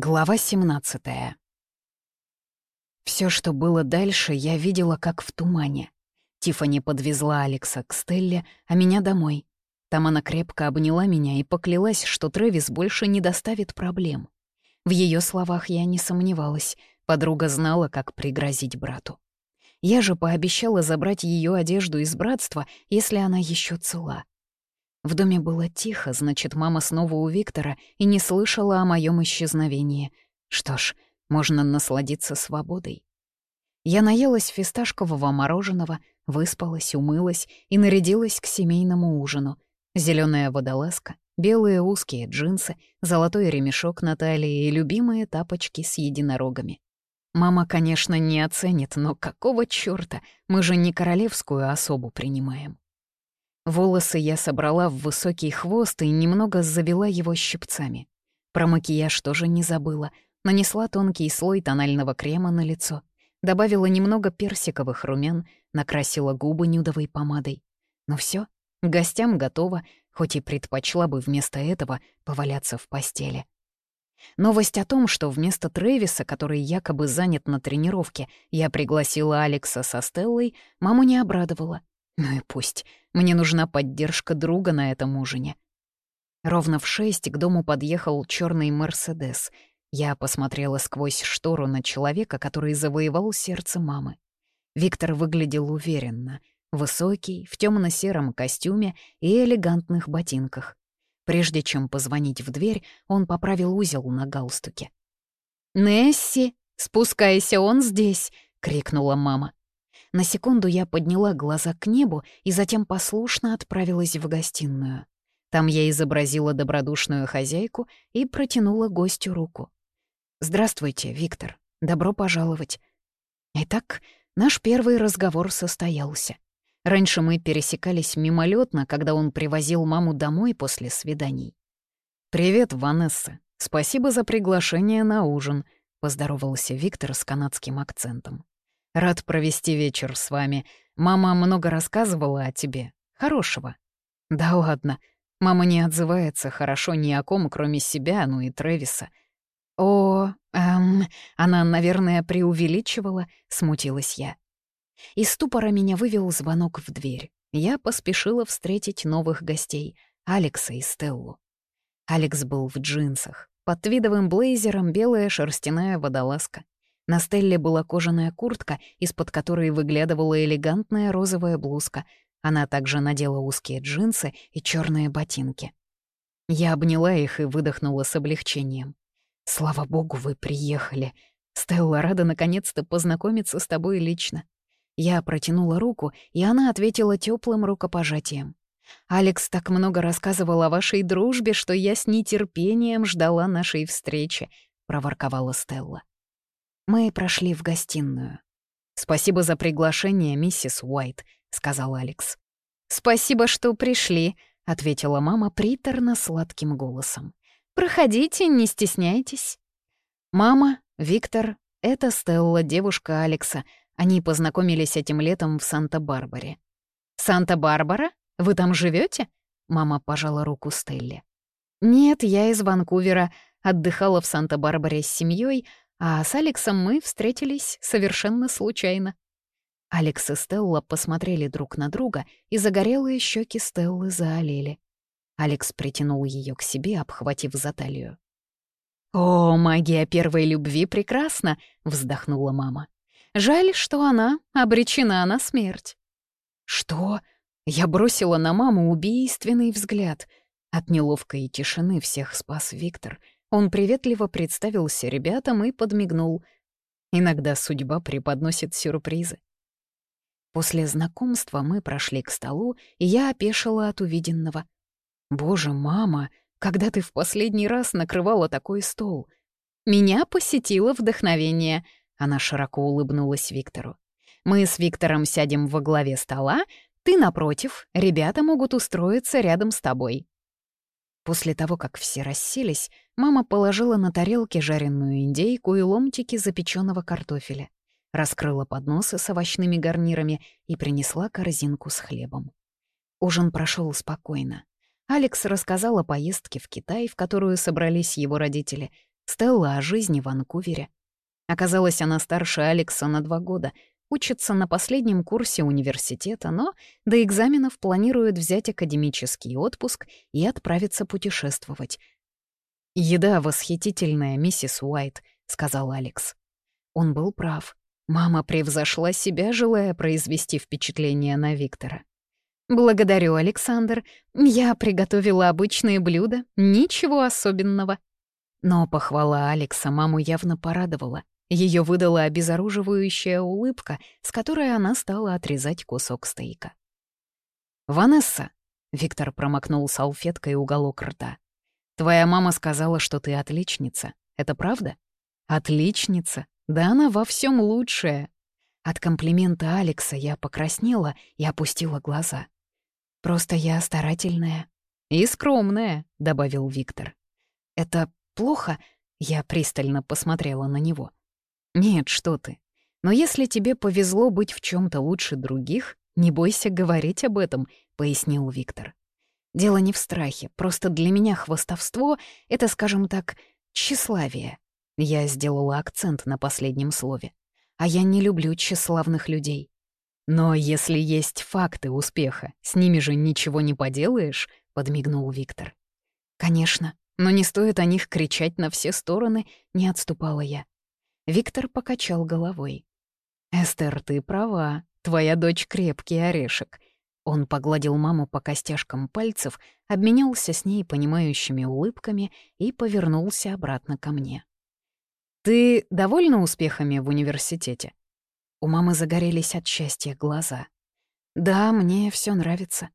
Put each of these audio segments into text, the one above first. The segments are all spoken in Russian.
Глава 17 Все, что было дальше, я видела как в тумане. Тифани подвезла Алекса к Стелле, а меня домой. Там она крепко обняла меня и поклялась, что Трэвис больше не доставит проблем. В ее словах я не сомневалась. Подруга знала, как пригрозить брату. Я же пообещала забрать ее одежду из братства, если она еще цела. В доме было тихо, значит, мама снова у Виктора и не слышала о моем исчезновении. Что ж, можно насладиться свободой. Я наелась фисташкового мороженого, выспалась, умылась и нарядилась к семейному ужину. Зеленая водолазка, белые узкие джинсы, золотой ремешок на талии и любимые тапочки с единорогами. Мама, конечно, не оценит, но какого чёрта? Мы же не королевскую особу принимаем. Волосы я собрала в высокий хвост и немного завела его щипцами. Про макияж тоже не забыла. Нанесла тонкий слой тонального крема на лицо. Добавила немного персиковых румян, накрасила губы нюдовой помадой. Ну все, гостям готово, хоть и предпочла бы вместо этого поваляться в постели. Новость о том, что вместо Трэвиса, который якобы занят на тренировке, я пригласила Алекса со Стеллой, маму не обрадовала. Ну и пусть. Мне нужна поддержка друга на этом ужине. Ровно в шесть к дому подъехал черный Мерседес. Я посмотрела сквозь штору на человека, который завоевал сердце мамы. Виктор выглядел уверенно. Высокий, в темно сером костюме и элегантных ботинках. Прежде чем позвонить в дверь, он поправил узел на галстуке. «Несси, спускайся, он здесь!» — крикнула мама. На секунду я подняла глаза к небу и затем послушно отправилась в гостиную. Там я изобразила добродушную хозяйку и протянула гостю руку. «Здравствуйте, Виктор. Добро пожаловать». Итак, наш первый разговор состоялся. Раньше мы пересекались мимолетно, когда он привозил маму домой после свиданий. «Привет, Ванесса. Спасибо за приглашение на ужин», — поздоровался Виктор с канадским акцентом. Рад провести вечер с вами. Мама много рассказывала о тебе. Хорошего. Да ладно. Мама не отзывается хорошо ни о ком, кроме себя, ну и Трэвиса. О, эм, она, наверное, преувеличивала, смутилась я. Из ступора меня вывел звонок в дверь. Я поспешила встретить новых гостей — Алекса и Стеллу. Алекс был в джинсах. Под твидовым блейзером белая шерстяная водолазка. На Стелле была кожаная куртка, из-под которой выглядывала элегантная розовая блузка. Она также надела узкие джинсы и черные ботинки. Я обняла их и выдохнула с облегчением. «Слава богу, вы приехали. Стелла рада наконец-то познакомиться с тобой лично». Я протянула руку, и она ответила теплым рукопожатием. «Алекс так много рассказывал о вашей дружбе, что я с нетерпением ждала нашей встречи», — проворковала Стелла. Мы прошли в гостиную. «Спасибо за приглашение, миссис Уайт», — сказал Алекс. «Спасибо, что пришли», — ответила мама приторно-сладким голосом. «Проходите, не стесняйтесь». Мама, Виктор, это Стелла, девушка Алекса. Они познакомились этим летом в Санта-Барбаре. «Санта-Барбара? Вы там живете? Мама пожала руку Стелле. «Нет, я из Ванкувера. Отдыхала в Санта-Барбаре с семьей, а с Алексом мы встретились совершенно случайно. Алекс и Стелла посмотрели друг на друга, и загорелые щеки Стеллы заолели. Алекс притянул ее к себе, обхватив за талию. «О, магия первой любви прекрасна!» — вздохнула мама. «Жаль, что она обречена на смерть». «Что?» Я бросила на маму убийственный взгляд. От неловкой тишины всех спас Виктор — он приветливо представился ребятам и подмигнул. Иногда судьба преподносит сюрпризы. После знакомства мы прошли к столу, и я опешила от увиденного. «Боже, мама, когда ты в последний раз накрывала такой стол?» «Меня посетило вдохновение», — она широко улыбнулась Виктору. «Мы с Виктором сядем во главе стола, ты напротив, ребята могут устроиться рядом с тобой. После того, как все расселись, мама положила на тарелки жареную индейку и ломтики запеченного картофеля, раскрыла подносы с овощными гарнирами и принесла корзинку с хлебом. Ужин прошел спокойно. Алекс рассказал о поездке в Китай, в которую собрались его родители. Стелла о жизни в Ванкувере. Оказалось, она старше Алекса на два года, учится на последнем курсе университета, но до экзаменов планирует взять академический отпуск и отправиться путешествовать. «Еда восхитительная, миссис Уайт», — сказал Алекс. Он был прав. Мама превзошла себя, желая произвести впечатление на Виктора. «Благодарю, Александр. Я приготовила обычные блюда, ничего особенного». Но похвала Алекса маму явно порадовала. Ее выдала обезоруживающая улыбка, с которой она стала отрезать кусок стейка. «Ванесса», — Виктор промокнул салфеткой уголок рта, «твоя мама сказала, что ты отличница. Это правда?» «Отличница? Да она во всем лучшая». От комплимента Алекса я покраснела и опустила глаза. «Просто я старательная». «И скромная», — добавил Виктор. «Это плохо?» — я пристально посмотрела на него. «Нет, что ты. Но если тебе повезло быть в чем то лучше других, не бойся говорить об этом», — пояснил Виктор. «Дело не в страхе, просто для меня хвостовство — это, скажем так, тщеславие». Я сделала акцент на последнем слове. «А я не люблю тщеславных людей». «Но если есть факты успеха, с ними же ничего не поделаешь», — подмигнул Виктор. «Конечно, но не стоит о них кричать на все стороны», — не отступала я. Виктор покачал головой. «Эстер, ты права. Твоя дочь крепкий орешек». Он погладил маму по костяшкам пальцев, обменялся с ней понимающими улыбками и повернулся обратно ко мне. «Ты довольна успехами в университете?» У мамы загорелись от счастья глаза. «Да, мне все нравится.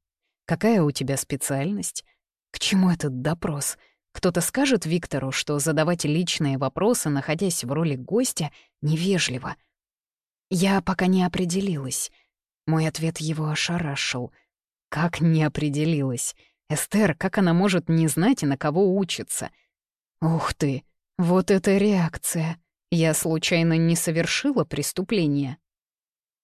Какая у тебя специальность? К чему этот допрос?» Кто-то скажет Виктору, что задавать личные вопросы, находясь в роли гостя, невежливо. Я пока не определилась. Мой ответ его ошарашил. Как не определилась? Эстер, как она может не знать, на кого учится? Ух ты, вот это реакция. Я случайно не совершила преступление?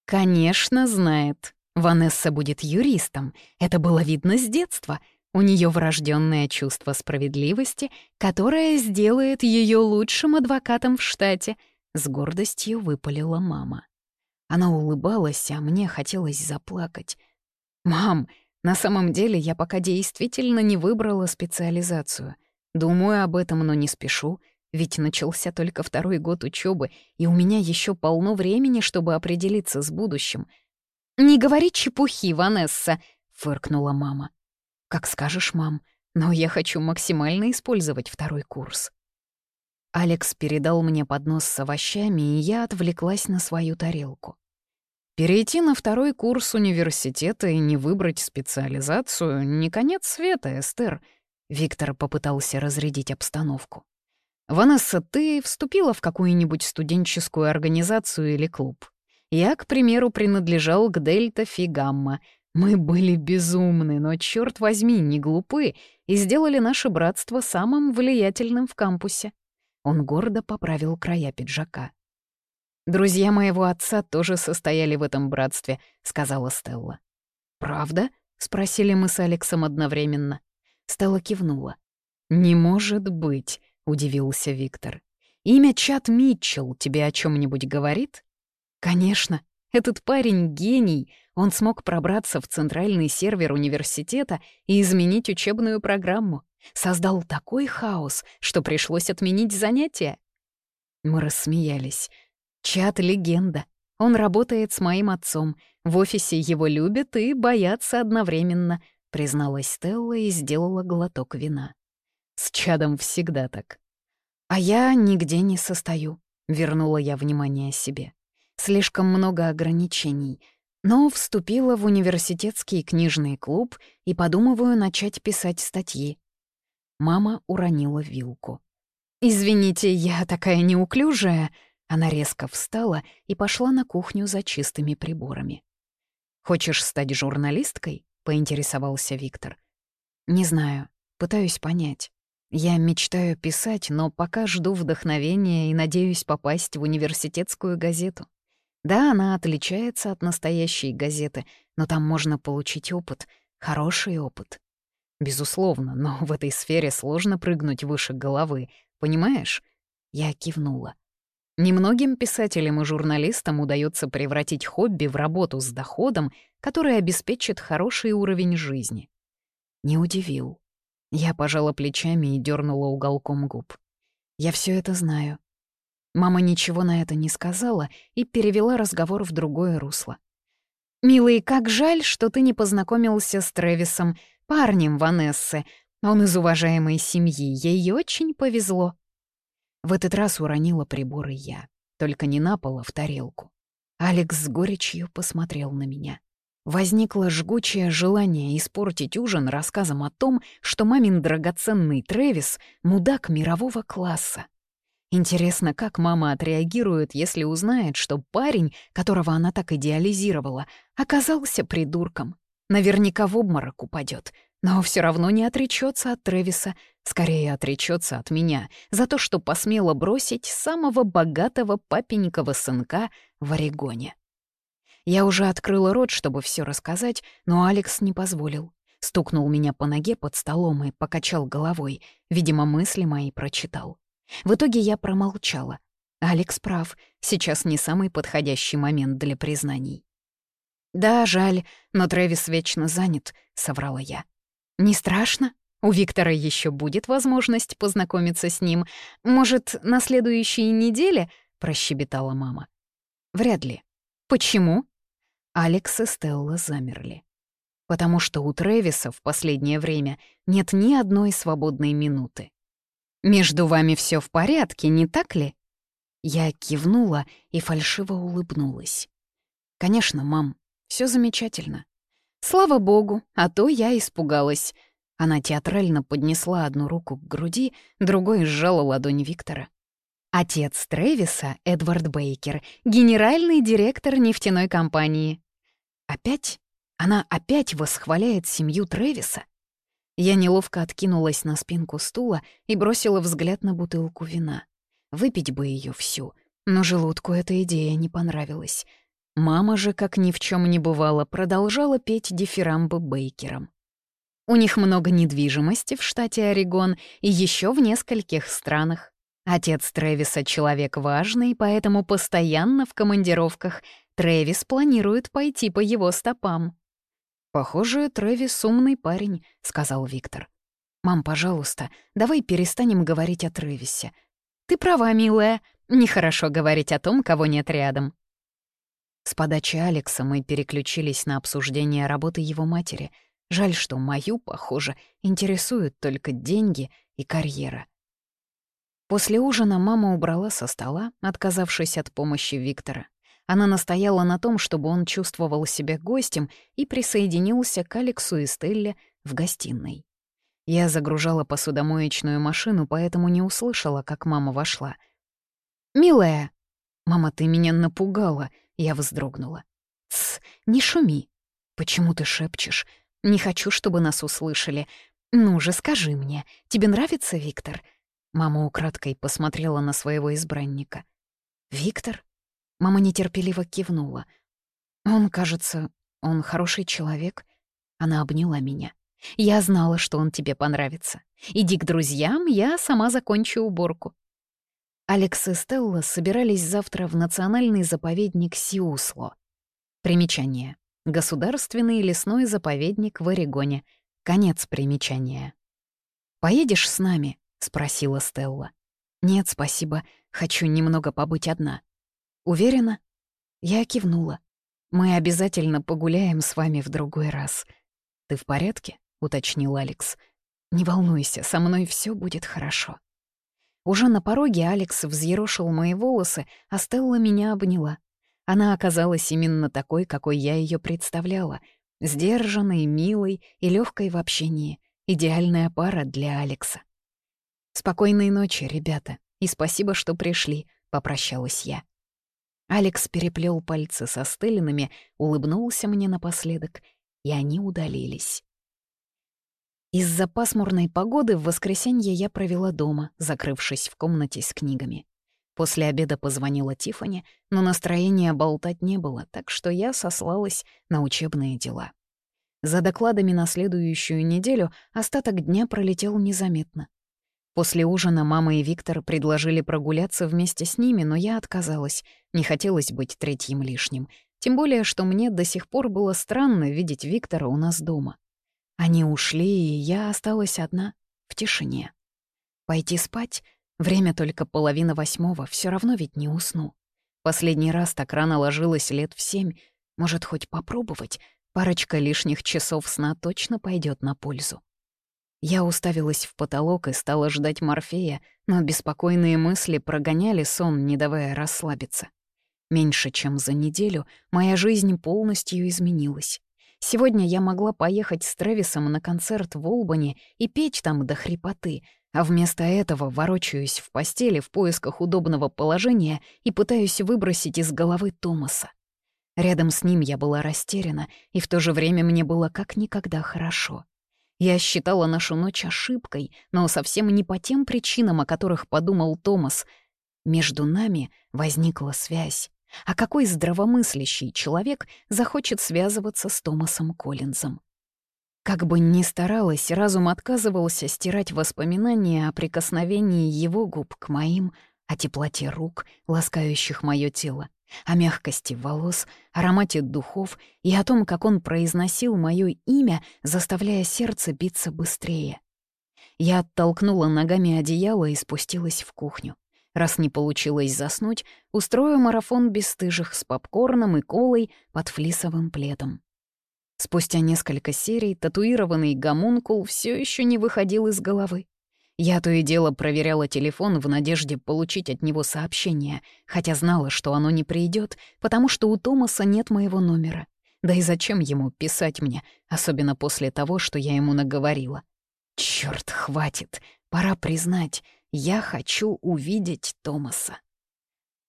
Конечно, знает. Ванесса будет юристом. Это было видно с детства — у нее врожденное чувство справедливости, которое сделает ее лучшим адвокатом в штате, с гордостью выпалила мама. Она улыбалась, а мне хотелось заплакать. «Мам, на самом деле я пока действительно не выбрала специализацию. Думаю об этом, но не спешу, ведь начался только второй год учебы, и у меня еще полно времени, чтобы определиться с будущим». «Не говори чепухи, Ванесса», — фыркнула мама. «Как скажешь, мам, но я хочу максимально использовать второй курс». Алекс передал мне поднос с овощами, и я отвлеклась на свою тарелку. Перейти на второй курс университета и не выбрать специализацию — не конец света, Эстер. Виктор попытался разрядить обстановку. «Ванесса, ты вступила в какую-нибудь студенческую организацию или клуб? Я, к примеру, принадлежал к Дельта Фи Гамма, мы были безумны, но, черт возьми, не глупы, и сделали наше братство самым влиятельным в кампусе. Он гордо поправил края пиджака. «Друзья моего отца тоже состояли в этом братстве», — сказала Стелла. «Правда?» — спросили мы с Алексом одновременно. Стелла кивнула. «Не может быть», — удивился Виктор. «Имя Чат Митчелл тебе о чем нибудь говорит?» «Конечно. Этот парень — гений. Он смог пробраться в центральный сервер университета и изменить учебную программу. Создал такой хаос, что пришлось отменить занятия. Мы рассмеялись. Чат — легенда. Он работает с моим отцом. В офисе его любят и боятся одновременно, призналась Стелла и сделала глоток вина. С чадом всегда так. А я нигде не состою, вернула я внимание себе. Слишком много ограничений — но вступила в университетский книжный клуб и подумываю начать писать статьи. Мама уронила вилку. «Извините, я такая неуклюжая». Она резко встала и пошла на кухню за чистыми приборами. «Хочешь стать журналисткой?» — поинтересовался Виктор. «Не знаю, пытаюсь понять. Я мечтаю писать, но пока жду вдохновения и надеюсь попасть в университетскую газету. Да, она отличается от настоящей газеты, но там можно получить опыт, хороший опыт. Безусловно, но в этой сфере сложно прыгнуть выше головы, понимаешь? Я кивнула. Немногим писателям и журналистам удается превратить хобби в работу с доходом, который обеспечит хороший уровень жизни. Не удивил. Я пожала плечами и дернула уголком губ. Я все это знаю. Мама ничего на это не сказала и перевела разговор в другое русло. «Милый, как жаль, что ты не познакомился с Трэвисом, парнем Ванессы. Он из уважаемой семьи, ей очень повезло». В этот раз уронила приборы я, только не на пол, а в тарелку. Алекс с горечью посмотрел на меня. Возникло жгучее желание испортить ужин рассказом о том, что мамин драгоценный Трэвис — мудак мирового класса. Интересно, как мама отреагирует, если узнает, что парень, которого она так идеализировала, оказался придурком. Наверняка в обморок упадет, но все равно не отречется от Трэвиса, скорее отречется от меня за то, что посмела бросить самого богатого папенького сынка в Орегоне. Я уже открыла рот, чтобы все рассказать, но Алекс не позволил. Стукнул меня по ноге под столом и покачал головой, видимо, мысли мои прочитал. В итоге я промолчала. Алекс прав, сейчас не самый подходящий момент для признаний. «Да, жаль, но Трэвис вечно занят», — соврала я. «Не страшно? У Виктора еще будет возможность познакомиться с ним. Может, на следующей неделе?» — прощебетала мама. «Вряд ли. Почему?» Алекс и Стелла замерли. «Потому что у Трэвиса в последнее время нет ни одной свободной минуты. Между вами все в порядке, не так ли?» Я кивнула и фальшиво улыбнулась. «Конечно, мам, все замечательно. Слава богу, а то я испугалась». Она театрально поднесла одну руку к груди, другой сжала ладонь Виктора. Отец Трэвиса, Эдвард Бейкер, генеральный директор нефтяной компании. Опять? Она опять восхваляет семью Трэвиса? Я неловко откинулась на спинку стула и бросила взгляд на бутылку вина. Выпить бы ее всю, но желудку эта идея не понравилась. Мама же, как ни в чем не бывало, продолжала петь дифирамбы Бейкером. У них много недвижимости в штате Орегон и еще в нескольких странах. Отец Трэвиса — человек важный, поэтому постоянно в командировках. Трэвис планирует пойти по его стопам. «Похоже, Трэвис умный парень», — сказал Виктор. «Мам, пожалуйста, давай перестанем говорить о Трэвисе». «Ты права, милая. Нехорошо говорить о том, кого нет рядом». С подачи Алекса мы переключились на обсуждение работы его матери. Жаль, что мою, похоже, интересуют только деньги и карьера. После ужина мама убрала со стола, отказавшись от помощи Виктора. Она настояла на том, чтобы он чувствовал себя гостем и присоединился к Алексу и Стелле в гостиной. Я загружала посудомоечную машину, поэтому не услышала, как мама вошла. «Милая!» «Мама, ты меня напугала!» Я вздрогнула. «Тсс, не шуми!» «Почему ты шепчешь? Не хочу, чтобы нас услышали. Ну же, скажи мне, тебе нравится Виктор?» Мама украдкой посмотрела на своего избранника. «Виктор?» Мама нетерпеливо кивнула. «Он, кажется, он хороший человек». Она обняла меня. «Я знала, что он тебе понравится. Иди к друзьям, я сама закончу уборку». Алекс и Стелла собирались завтра в национальный заповедник Сиусло. Примечание. Государственный лесной заповедник в Орегоне. Конец примечания. «Поедешь с нами?» — спросила Стелла. «Нет, спасибо. Хочу немного побыть одна». Уверена?» Я кивнула. «Мы обязательно погуляем с вами в другой раз». «Ты в порядке?» — уточнил Алекс. «Не волнуйся, со мной все будет хорошо». Уже на пороге Алекс взъерошил мои волосы, а Стелла меня обняла. Она оказалась именно такой, какой я ее представляла. Сдержанной, милой и легкой в общении. Идеальная пара для Алекса. «Спокойной ночи, ребята, и спасибо, что пришли», — попрощалась я. Алекс переплел пальцы со стылинами, улыбнулся мне напоследок, и они удалились. Из-за пасмурной погоды в воскресенье я провела дома, закрывшись в комнате с книгами. После обеда позвонила Тифани, но настроения болтать не было, так что я сослалась на учебные дела. За докладами на следующую неделю остаток дня пролетел незаметно. После ужина мама и Виктор предложили прогуляться вместе с ними, но я отказалась. Не хотелось быть третьим лишним. Тем более, что мне до сих пор было странно видеть Виктора у нас дома. Они ушли, и я осталась одна, в тишине. Пойти спать? Время только половина восьмого, все равно ведь не усну. Последний раз так рано ложилась лет в семь. Может, хоть попробовать? Парочка лишних часов сна точно пойдет на пользу. Я уставилась в потолок и стала ждать Морфея, но беспокойные мысли прогоняли сон, не давая расслабиться. Меньше чем за неделю моя жизнь полностью изменилась. Сегодня я могла поехать с Трэвисом на концерт в Олбани и петь там до хрипоты, а вместо этого ворочаюсь в постели в поисках удобного положения и пытаюсь выбросить из головы Томаса. Рядом с ним я была растеряна, и в то же время мне было как никогда хорошо. Я считала нашу ночь ошибкой, но совсем не по тем причинам, о которых подумал Томас. Между нами возникла связь. А какой здравомыслящий человек захочет связываться с Томасом Коллинзом? Как бы ни старалась, разум отказывался стирать воспоминания о прикосновении его губ к моим, о теплоте рук, ласкающих мое тело о мягкости волос, аромате духов и о том, как он произносил мое имя, заставляя сердце биться быстрее. Я оттолкнула ногами одеяло и спустилась в кухню. Раз не получилось заснуть, устрою марафон бесстыжих с попкорном и колой под флисовым пледом. Спустя несколько серий татуированный гомункул все еще не выходил из головы. Я то и дело проверяла телефон в надежде получить от него сообщение, хотя знала, что оно не придет, потому что у Томаса нет моего номера. Да и зачем ему писать мне, особенно после того, что я ему наговорила? Черт, хватит, пора признать, я хочу увидеть Томаса.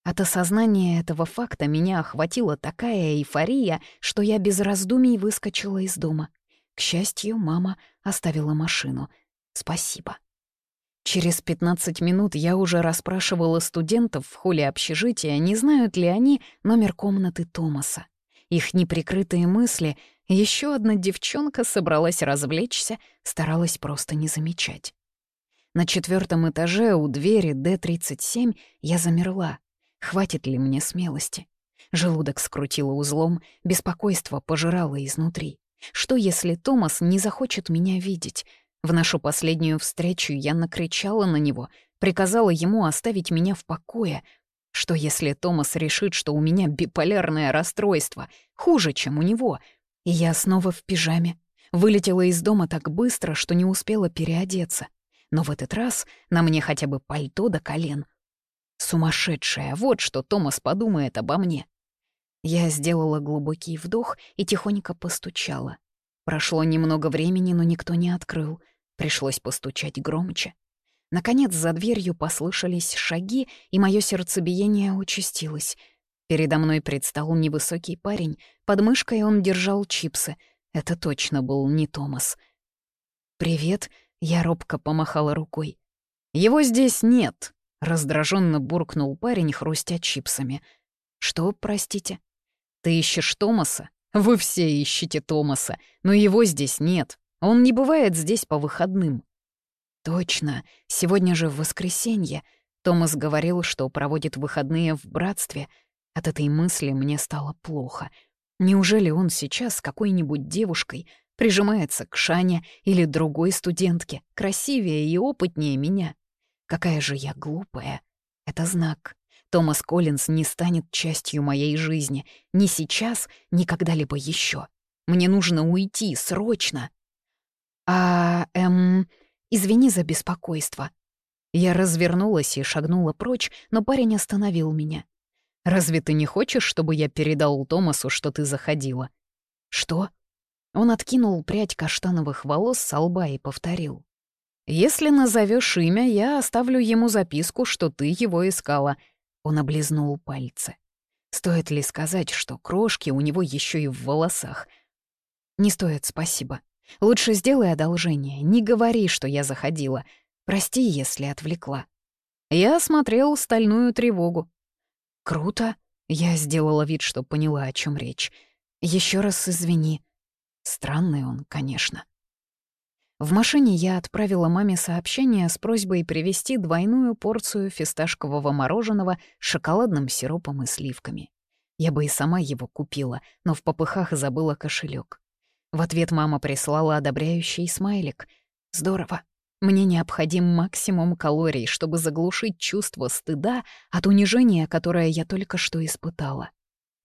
От осознания этого факта меня охватила такая эйфория, что я без раздумий выскочила из дома. К счастью, мама оставила машину. Спасибо. Через 15 минут я уже расспрашивала студентов в холле общежития, не знают ли они номер комнаты Томаса. Их неприкрытые мысли еще одна девчонка собралась развлечься, старалась просто не замечать. На четвертом этаже у двери Д-37 я замерла. Хватит ли мне смелости? Желудок скрутило узлом, беспокойство пожирало изнутри. Что, если Томас не захочет меня видеть? В нашу последнюю встречу я накричала на него, приказала ему оставить меня в покое. Что если Томас решит, что у меня биполярное расстройство, хуже, чем у него? И я снова в пижаме. Вылетела из дома так быстро, что не успела переодеться. Но в этот раз на мне хотя бы пальто до колен. Сумасшедшая, вот что Томас подумает обо мне. Я сделала глубокий вдох и тихонько постучала. Прошло немного времени, но никто не открыл. Пришлось постучать громче. Наконец за дверью послышались шаги, и мое сердцебиение участилось. Передо мной предстал невысокий парень. Под мышкой он держал чипсы. Это точно был не Томас. «Привет», — я робко помахала рукой. «Его здесь нет», — раздраженно буркнул парень, хрустя чипсами. «Что, простите?» «Ты ищешь Томаса?» «Вы все ищете Томаса, но его здесь нет. Он не бывает здесь по выходным». «Точно, сегодня же воскресенье. Томас говорил, что проводит выходные в братстве. От этой мысли мне стало плохо. Неужели он сейчас с какой-нибудь девушкой прижимается к Шане или другой студентке, красивее и опытнее меня? Какая же я глупая. Это знак. Томас Коллинз не станет частью моей жизни. Ни сейчас, ни когда-либо еще. Мне нужно уйти, срочно. «А, эм, извини за беспокойство». Я развернулась и шагнула прочь, но парень остановил меня. «Разве ты не хочешь, чтобы я передал Томасу, что ты заходила?» «Что?» Он откинул прядь каштановых волос со лба и повторил. «Если назовешь имя, я оставлю ему записку, что ты его искала». Он облизнул пальцы. Стоит ли сказать, что крошки у него еще и в волосах? «Не стоит, спасибо», Лучше сделай одолжение, не говори, что я заходила. Прости, если отвлекла. Я осмотрел стальную тревогу. Круто. Я сделала вид, что поняла, о чем речь. Еще раз извини. Странный он, конечно. В машине я отправила маме сообщение с просьбой привезти двойную порцию фисташкового мороженого с шоколадным сиропом и сливками. Я бы и сама его купила, но в попыхах забыла кошелек. В ответ мама прислала одобряющий смайлик. «Здорово. Мне необходим максимум калорий, чтобы заглушить чувство стыда от унижения, которое я только что испытала.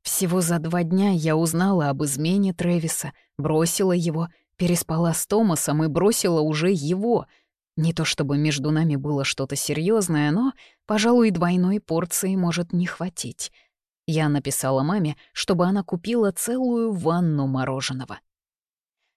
Всего за два дня я узнала об измене Трэвиса, бросила его, переспала с Томасом и бросила уже его. Не то чтобы между нами было что-то серьезное, но, пожалуй, двойной порции может не хватить. Я написала маме, чтобы она купила целую ванну мороженого.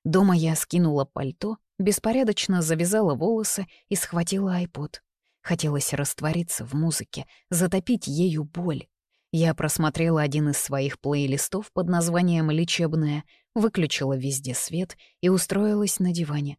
Дома я скинула пальто, беспорядочно завязала волосы и схватила айпод. Хотелось раствориться в музыке, затопить ею боль. Я просмотрела один из своих плейлистов под названием «Лечебная», выключила везде свет и устроилась на диване.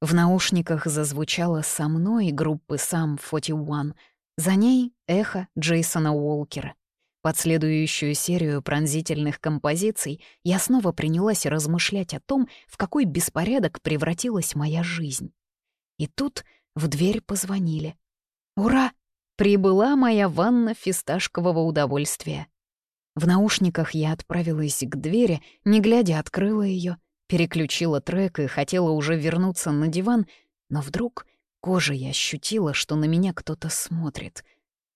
В наушниках зазвучало «Со мной» группы «Сам 41», за ней «Эхо» Джейсона Уолкера. Под следующую серию пронзительных композиций я снова принялась размышлять о том, в какой беспорядок превратилась моя жизнь. И тут в дверь позвонили. «Ура! Прибыла моя ванна фисташкового удовольствия!» В наушниках я отправилась к двери, не глядя открыла ее, переключила трек и хотела уже вернуться на диван, но вдруг кожей ощутила, что на меня кто-то смотрит.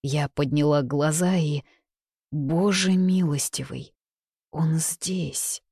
Я подняла глаза и... Боже милостивый, он здесь.